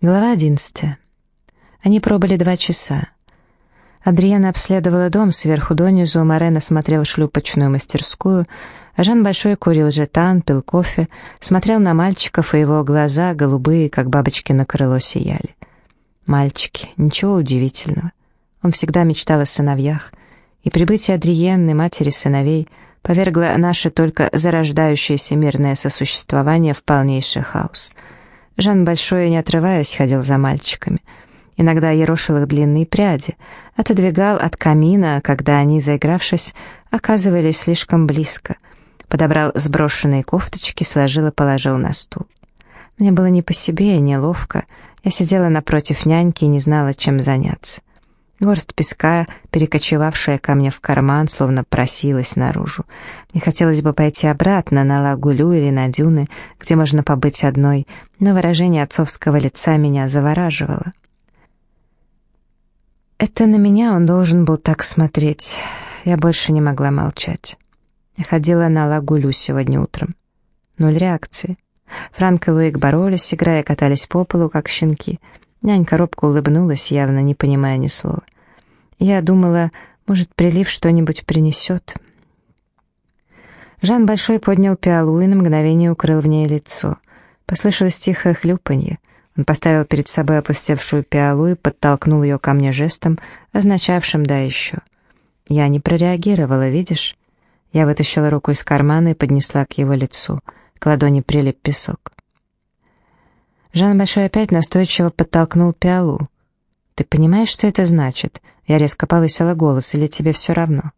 Глава одиннадцатая. Они пробыли два часа. Адриана обследовала дом сверху донизу, Морена смотрел шлюпочную мастерскую, а Жан Большой курил жетан, пил кофе, смотрел на мальчиков, и его глаза, голубые, как бабочки на крыло, сияли. Мальчики, ничего удивительного. Он всегда мечтал о сыновьях, и прибытие Адриенны, матери сыновей, повергло наше только зарождающееся мирное сосуществование в полнейший хаос — Жан Большой, не отрываясь, ходил за мальчиками. Иногда ерошил их длинные пряди, отодвигал от камина, когда они, заигравшись, оказывались слишком близко. Подобрал сброшенные кофточки, сложил и положил на стул. Мне было не по себе, неловко. Я сидела напротив няньки и не знала, чем заняться. Горсть песка, перекочевавшая ко мне в карман, словно просилась наружу. Мне хотелось бы пойти обратно на лагулю или на дюны, где можно побыть одной, но выражение отцовского лица меня завораживало. Это на меня он должен был так смотреть. Я больше не могла молчать. Я ходила на лагулю сегодня утром. Ноль реакции. Франк и Луик боролись, играя, катались по полу, как щенки — Нянька робко улыбнулась, явно не понимая ни слова. Я думала, может, прилив что-нибудь принесет. Жан Большой поднял пиалу и на мгновение укрыл в ней лицо. Послышалось тихое хлюпанье. Он поставил перед собой опустевшую пиалу и подтолкнул ее ко мне жестом, означавшим «да еще». Я не прореагировала, видишь? Я вытащила руку из кармана и поднесла к его лицу. К ладони прилип песок. Жан Большой опять настойчиво подтолкнул пиалу. «Ты понимаешь, что это значит?» Я резко повысила голос, или тебе все равно?»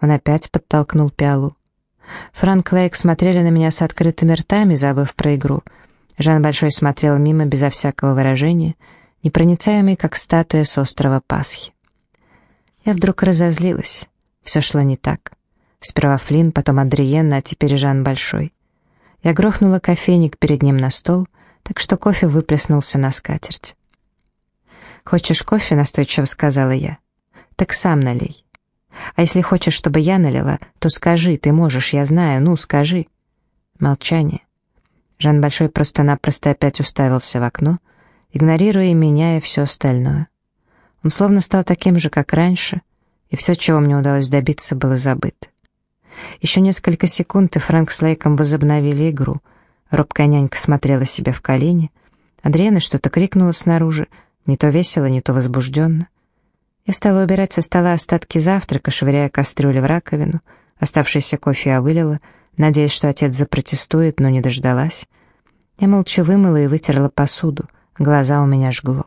Он опять подтолкнул пиалу. Франк Лейк смотрели на меня с открытыми ртами, забыв про игру. Жан Большой смотрел мимо безо всякого выражения, непроницаемый, как статуя с острова Пасхи. Я вдруг разозлилась. Все шло не так. Сперва Флинн, потом Адриенна, а теперь Жан Большой. Я грохнула кофейник перед ним на стол — так что кофе выплеснулся на скатерть. «Хочешь кофе?» — настойчиво сказала я. «Так сам налей. А если хочешь, чтобы я налила, то скажи, ты можешь, я знаю, ну, скажи». Молчание. Жан Большой просто-напросто опять уставился в окно, игнорируя и меняя все остальное. Он словно стал таким же, как раньше, и все, чего мне удалось добиться, было забыто. Еще несколько секунд, и Фрэнк с Лейком возобновили игру — Робкая нянька смотрела себе в колени. Адриана что-то крикнула снаружи, не то весело, не то возбужденно. Я стала убирать со стола остатки завтрака, швыряя кастрюли в раковину. Оставшийся кофе я вылила, надеясь, что отец запротестует, но не дождалась. Я молча вымыла и вытерла посуду, глаза у меня жгло.